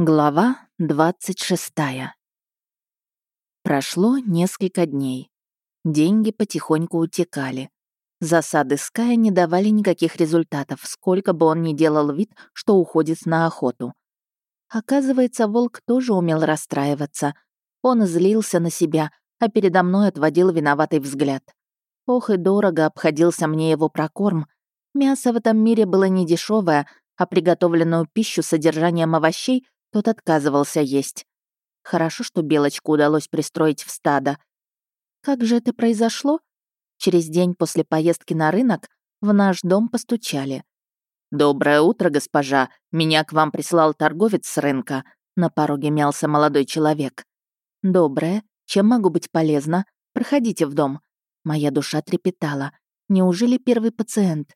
Глава 26. Прошло несколько дней. Деньги потихоньку утекали. Засады Ская не давали никаких результатов, сколько бы он ни делал вид, что уходит на охоту. Оказывается, волк тоже умел расстраиваться. Он злился на себя, а передо мной отводил виноватый взгляд. Ох и дорого обходился мне его прокорм. Мясо в этом мире было не дешевое, а приготовленную пищу с содержанием овощей тот отказывался есть. Хорошо, что Белочку удалось пристроить в стадо. Как же это произошло? Через день после поездки на рынок в наш дом постучали. «Доброе утро, госпожа. Меня к вам прислал торговец с рынка». На пороге мялся молодой человек. «Доброе. Чем могу быть полезна? Проходите в дом». Моя душа трепетала. Неужели первый пациент?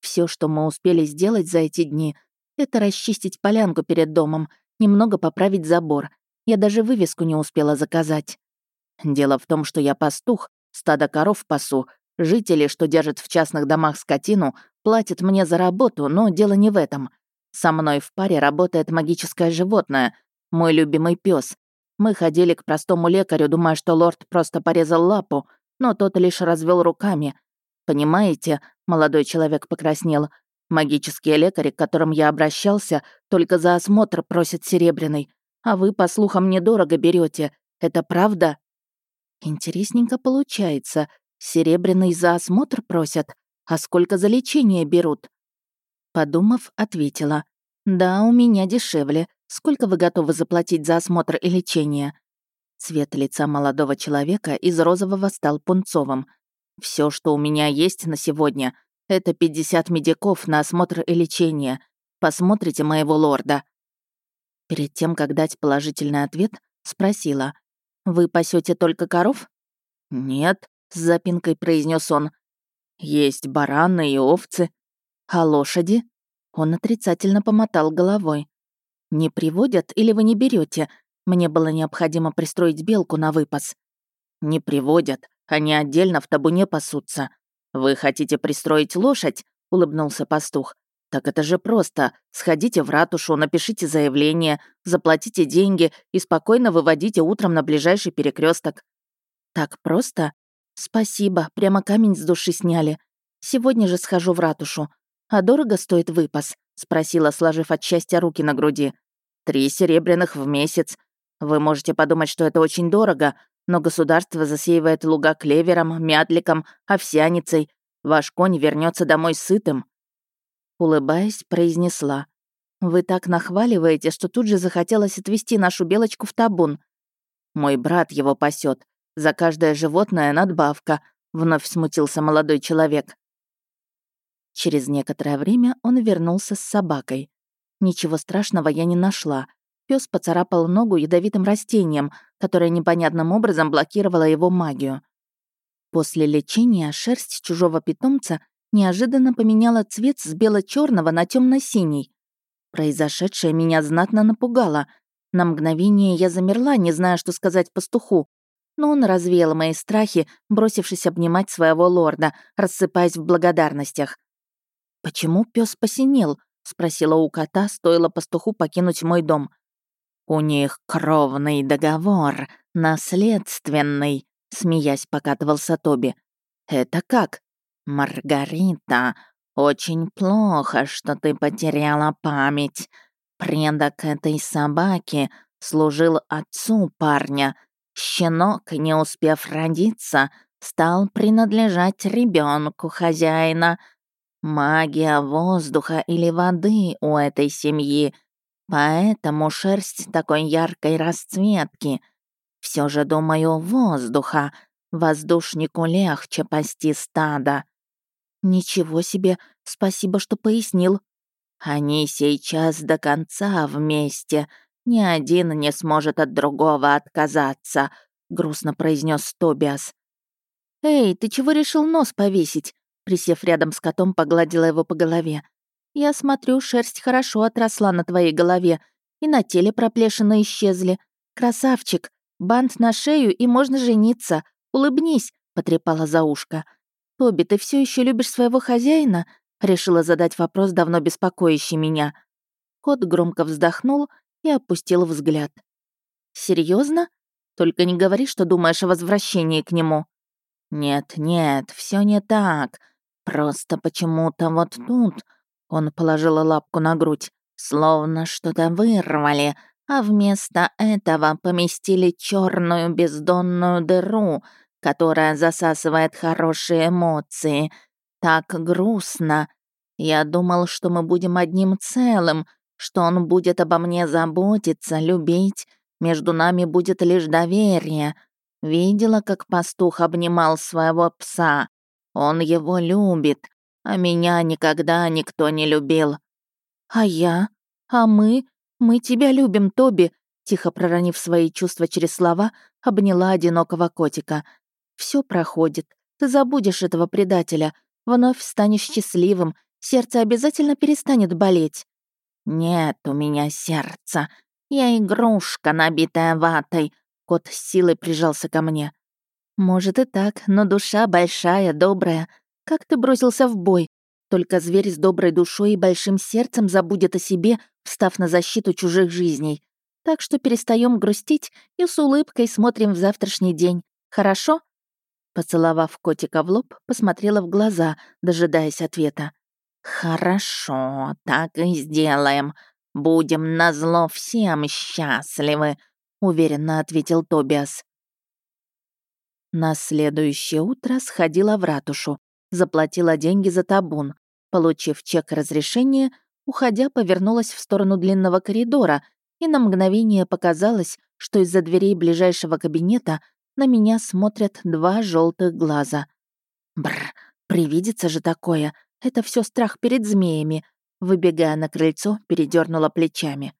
Все, что мы успели сделать за эти дни, это расчистить полянку перед домом — немного поправить забор. Я даже вывеску не успела заказать. Дело в том, что я пастух, стадо коров пасу. Жители, что держат в частных домах скотину, платят мне за работу, но дело не в этом. Со мной в паре работает магическое животное, мой любимый пес. Мы ходили к простому лекарю, думая, что лорд просто порезал лапу, но тот лишь развел руками. Понимаете, молодой человек покраснел, Магические лекари, к которым я обращался, только за осмотр просят серебряный, а вы, по слухам, недорого берете. Это правда? Интересненько получается. Серебряный за осмотр просят, а сколько за лечение берут? Подумав, ответила. Да, у меня дешевле. Сколько вы готовы заплатить за осмотр и лечение? Цвет лица молодого человека из розового стал пунцовым. Все, что у меня есть на сегодня, это 50 медиков на осмотр и лечение. Посмотрите моего лорда». Перед тем, как дать положительный ответ, спросила. «Вы пасете только коров?» «Нет», — с запинкой произнес он. «Есть бараны и овцы. А лошади?» Он отрицательно помотал головой. «Не приводят или вы не берете? Мне было необходимо пристроить белку на выпас». «Не приводят. Они отдельно в табуне пасутся. «Вы хотите пристроить лошадь?» — улыбнулся пастух. «Так это же просто. Сходите в ратушу, напишите заявление, заплатите деньги и спокойно выводите утром на ближайший перекресток. «Так просто?» «Спасибо, прямо камень с души сняли. Сегодня же схожу в ратушу. А дорого стоит выпас?» — спросила, сложив от счастья руки на груди. «Три серебряных в месяц. Вы можете подумать, что это очень дорого, но государство засеивает луга клевером, мятликом, овсяницей. Ваш конь вернется домой сытым». Улыбаясь, произнесла. «Вы так нахваливаете, что тут же захотелось отвезти нашу белочку в табун. Мой брат его пасет. За каждое животное надбавка», — вновь смутился молодой человек. Через некоторое время он вернулся с собакой. Ничего страшного я не нашла. Пес поцарапал ногу ядовитым растением, которое непонятным образом блокировало его магию. После лечения шерсть чужого питомца неожиданно поменяла цвет с бело черного на темно синий Произошедшее меня знатно напугало. На мгновение я замерла, не зная, что сказать пастуху, но он развеял мои страхи, бросившись обнимать своего лорда, рассыпаясь в благодарностях. «Почему пес посинел?» — спросила у кота, стоило пастуху покинуть мой дом. «У них кровный договор, наследственный», — смеясь покатывался Тоби. «Это как?» «Маргарита, очень плохо, что ты потеряла память. Предок этой собаки служил отцу парня. Щенок, не успев родиться, стал принадлежать ребенку хозяина. Магия воздуха или воды у этой семьи Поэтому шерсть такой яркой расцветки. Все же, думаю, воздуха. Воздушнику легче пасти стадо. Ничего себе, спасибо, что пояснил. Они сейчас до конца вместе. Ни один не сможет от другого отказаться, грустно произнес Тобиас. Эй, ты чего решил нос повесить? Присев рядом с котом, погладила его по голове. Я смотрю, шерсть хорошо отросла на твоей голове, и на теле проплешины исчезли. Красавчик, бант на шею, и можно жениться. Улыбнись», — потрепала за ушко. «Тоби, ты все еще любишь своего хозяина?» — решила задать вопрос, давно беспокоящий меня. Кот громко вздохнул и опустил взгляд. Серьезно? Только не говори, что думаешь о возвращении к нему. Нет, нет, все не так. Просто почему-то вот тут он положил лапку на грудь, словно что-то вырвали, а вместо этого поместили черную бездонную дыру, которая засасывает хорошие эмоции. Так грустно. Я думал, что мы будем одним целым, что он будет обо мне заботиться, любить, между нами будет лишь доверие. Видела, как пастух обнимал своего пса. Он его любит, а меня никогда никто не любил. А я? А мы? Мы тебя любим, Тоби, тихо проронив свои чувства через слова, обняла одинокого котика. Все проходит. Ты забудешь этого предателя, вновь станешь счастливым, сердце обязательно перестанет болеть. Нет у меня сердца. Я игрушка, набитая ватой. Кот с силой прижался ко мне. Может и так, но душа большая, добрая. Как ты бросился в бой? Только зверь с доброй душой и большим сердцем забудет о себе, встав на защиту чужих жизней. Так что перестаем грустить и с улыбкой смотрим в завтрашний день. Хорошо?» Поцеловав котика в лоб, посмотрела в глаза, дожидаясь ответа. «Хорошо, так и сделаем. Будем назло всем счастливы», — уверенно ответил Тобиас. На следующее утро сходила в ратушу, заплатила деньги за табун. Получив чек разрешения, уходя, повернулась в сторону длинного коридора, и на мгновение показалось, что из-за дверей ближайшего кабинета на меня смотрят два желтых глаза. Бр, привидится же такое. Это все страх перед змеями. Выбегая на крыльцо, передернула плечами.